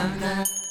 I'm not.